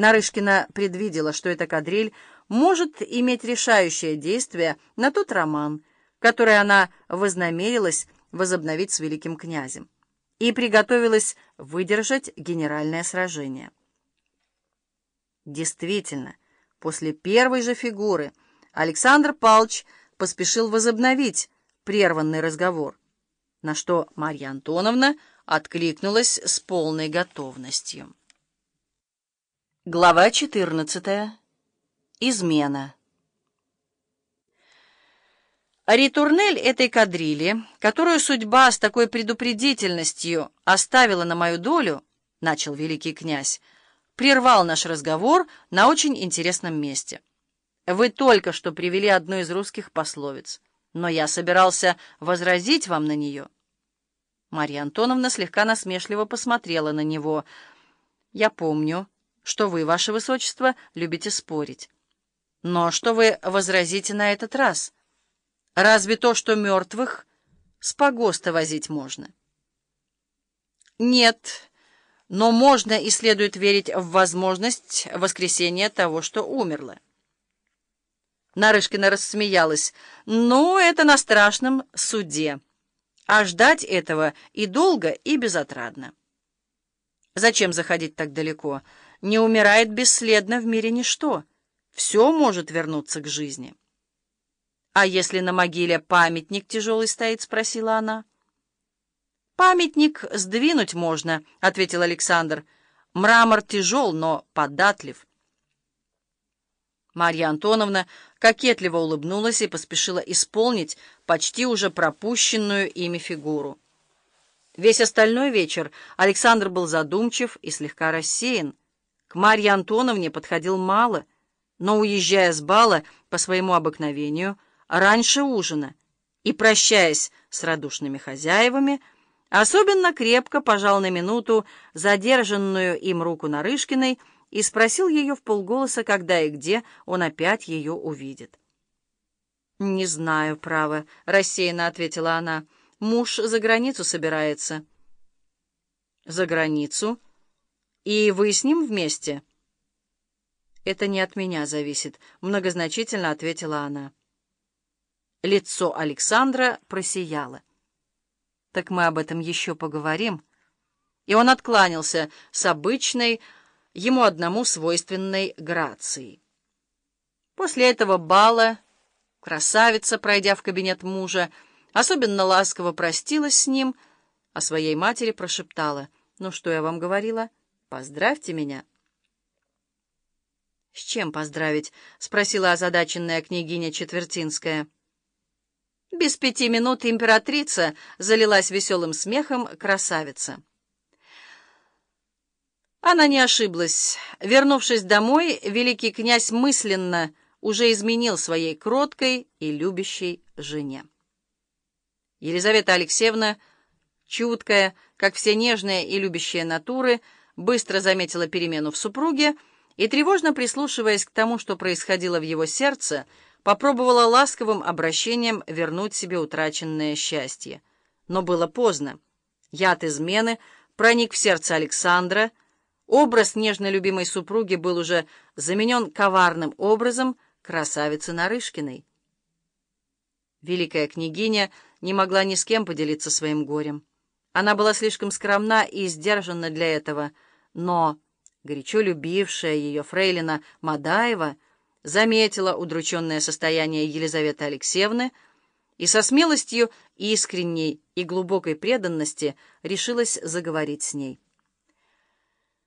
Нарышкина предвидела, что эта кадриль может иметь решающее действие на тот роман, который она вознамерилась возобновить с великим князем, и приготовилась выдержать генеральное сражение. Действительно, после первой же фигуры Александр Палч поспешил возобновить прерванный разговор, на что Марья Антоновна откликнулась с полной готовностью. Глава 14. Измена. Ритурнель этой кадрили, которую судьба с такой предупредительностью оставила на мою долю, начал великий князь, прервал наш разговор на очень интересном месте. Вы только что привели одну из русских пословиц, но я собирался возразить вам на нее. Марья Антоновна слегка насмешливо посмотрела на него. «Я помню, что вы, ваше высочество, любите спорить. Но что вы возразите на этот раз? Разве то, что мертвых с погоста возить можно?» «Нет, но можно и следует верить в возможность воскресения того, что умерло». Нарышкина рассмеялась. «Ну, это на страшном суде» а ждать этого и долго, и безотрадно. Зачем заходить так далеко? Не умирает бесследно в мире ничто. Все может вернуться к жизни. «А если на могиле памятник тяжелый стоит?» — спросила она. «Памятник сдвинуть можно», — ответил Александр. «Мрамор тяжел, но податлив». Марья Антоновна кокетливо улыбнулась и поспешила исполнить почти уже пропущенную ими фигуру. Весь остальной вечер Александр был задумчив и слегка рассеян. К Марье Антоновне подходил мало, но, уезжая с бала по своему обыкновению, раньше ужина, и, прощаясь с радушными хозяевами, особенно крепко пожал на минуту задержанную им руку Нарышкиной, и спросил ее в полголоса, когда и где он опять ее увидит. «Не знаю, право», — рассеянно ответила она. «Муж за границу собирается». «За границу? И вы с ним вместе?» «Это не от меня зависит», — многозначительно ответила она. Лицо Александра просияло. «Так мы об этом еще поговорим». И он откланялся с обычной, ему одному свойственной грацией. После этого бала красавица, пройдя в кабинет мужа, особенно ласково простилась с ним, а своей матери прошептала, «Ну, что я вам говорила? Поздравьте меня». «С чем поздравить?» — спросила озадаченная княгиня Четвертинская. Без пяти минут императрица залилась веселым смехом красавица. Она не ошиблась. Вернувшись домой, великий князь мысленно уже изменил своей кроткой и любящей жене. Елизавета Алексеевна, чуткая, как все нежные и любящие натуры, быстро заметила перемену в супруге и, тревожно прислушиваясь к тому, что происходило в его сердце, попробовала ласковым обращением вернуть себе утраченное счастье. Но было поздно. Яд измены проник в сердце Александра, Образ нежно любимой супруги был уже заменен коварным образом красавицы Нарышкиной. Великая княгиня не могла ни с кем поделиться своим горем. Она была слишком скромна и сдержанна для этого, но горячо любившая ее фрейлина Мадаева заметила удрученное состояние Елизаветы Алексеевны и со смелостью искренней и глубокой преданности решилась заговорить с ней.